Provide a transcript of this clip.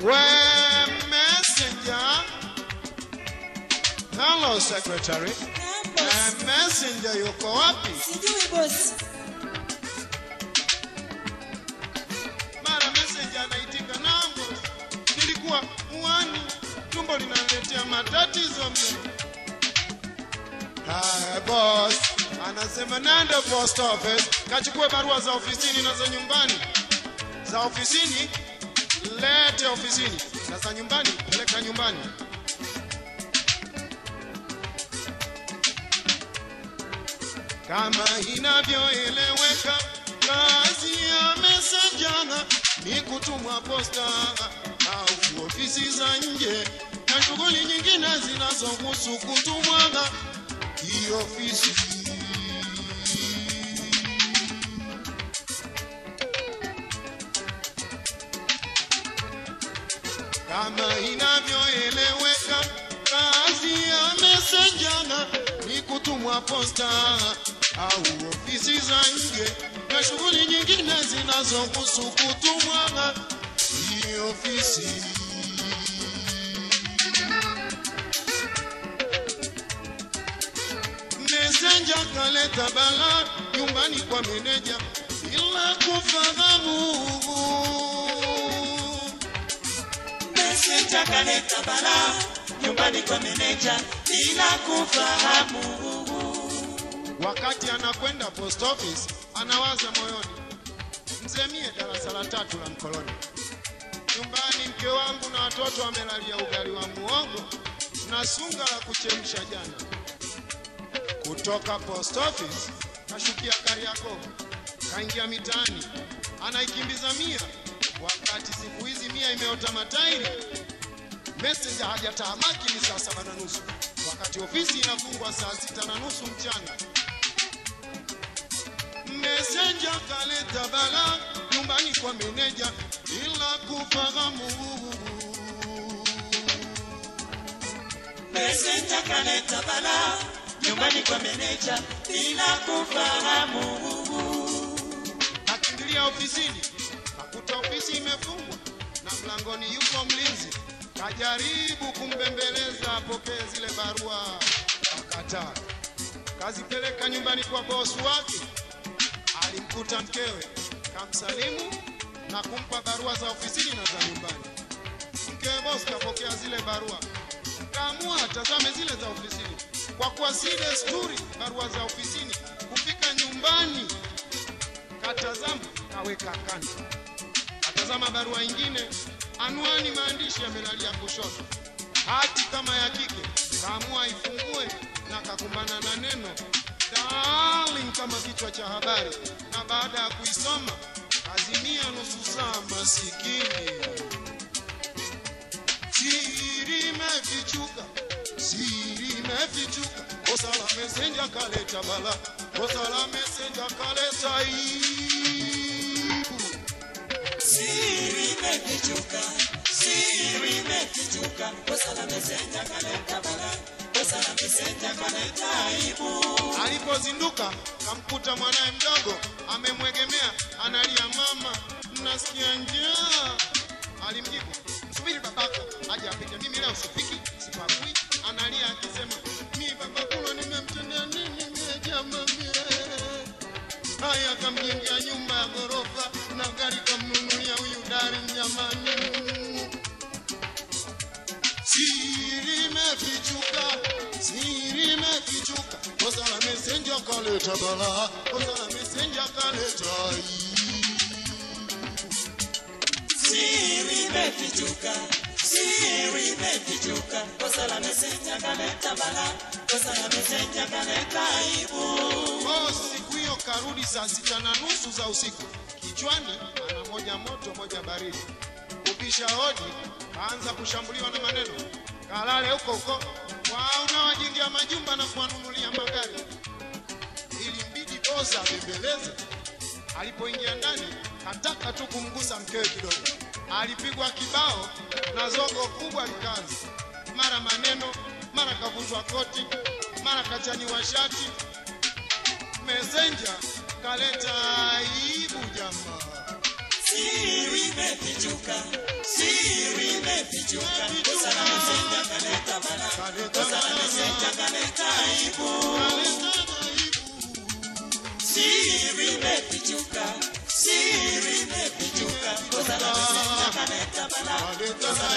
We messenger. Hello secretary. Eh, messenger yuko wapi? sijui boss. Mara messenger anaitika nambo. Nilikuwa uwani, tumbo linaletea matatizo mno. Haya boss, anasema nenda post office, kachukue barua za ofisini na za nyumbani. Za ofisini lete ofisini, na za nyumbani peleka nyumbani. Kama inavyoeleweka, kazi ya mesejana ni kutumwa posta au ofisi za nje na shughuli nyingine zinazohusu kutumwa hii ofisi. Kama inavyoeleweka, kazi ya mesenjana ni kutumwa posta au ofisi za nje na shughuli nyingine zinazohusu kutumwa hii ofisi. mesenja kaleta bala nyumbani kwa meneja bila kufahamu. Messenger kaleta nyumbani kwa meneja bila kufahamu. Wakati anakwenda post office anawaza moyoni, mzemie darasa la tatu la mkoloni, nyumbani mke wangu na watoto wamelalia ugali wa muogo na sunga la kuchemsha jana. Kutoka post office kashukia Kariakoo, kaingia mitaani, anaikimbiza mia, wakati siku hizi mia imeota matairi. Messenger hajatamaki ni saa saba na nusu, wakati ofisi inafungwa saa sita na nusu mchana. Messenger kaleta bala nyumbani kwa meneja bila kufahamu. Messenger kaleta bala nyumbani kwa meneja bila kufahamu. Akimbilia ofisini hakuta ofisi imefungwa na mlangoni yuko mlinzi. Kajaribu kumbembeleza apokee zile barua, akataa. Kazipeleka nyumbani kwa bosi wake, alimkuta mkewe, kamsalimu na kumpa barua za ofisini na za nyumbani. Mkewe bosi kapokea zile barua, kaamua atazame zile za ofisini, kwa kuwa si desturi barua za ofisini kufika nyumbani. Katazama kaweka kando, atazama barua ingine, anwani maandishi yamelalia kushoto, hati kama ya kike, kaamua ifungue na kakumbana na neno darling kama kichwa cha habari, na baada ya kuisoma azimia nusu saa. Masikini siri imefichuka, siri imefichuka, kosa la mesenja kaleta bala, kosa la mesenja kaleta aibu. Alipozinduka kamkuta mwanaye mdogo amemwegemea, analia, mama, nasikia njaa. Alimjibu, subiri babako aje apike, mimi leo sipiki, sipakui. Analia akisema, mi babakulo nimemtendea nini mie jamani? Haya, kamjengea kaleta bala, la mesenja kaleta. Siri imefichuka, siri imefichuka, kosa la misinja kaleta bala, kosa la messenger kaleta aibu. Boss siku hiyo karudi saa sita na nusu za usiku, kichwani ana moja moto moja baridi. Kupisha hodi, kaanza kushambuliwa na maneno, kalale huko huko, wao unawajengia majumba na kuwanunulia magari. Ilimbidi bembeleza. Alipoingia ndani, kataka tu kumgusa mkewe kidogo, alipigwa kibao na zogo kubwa likaanza, mara maneno, mara kavunjwa koti, mara kachaniwa shati. Mesenja kaleta aibu jamaa. Siri imefichuka, siri imefichuka, kaleta imefichuka, kosa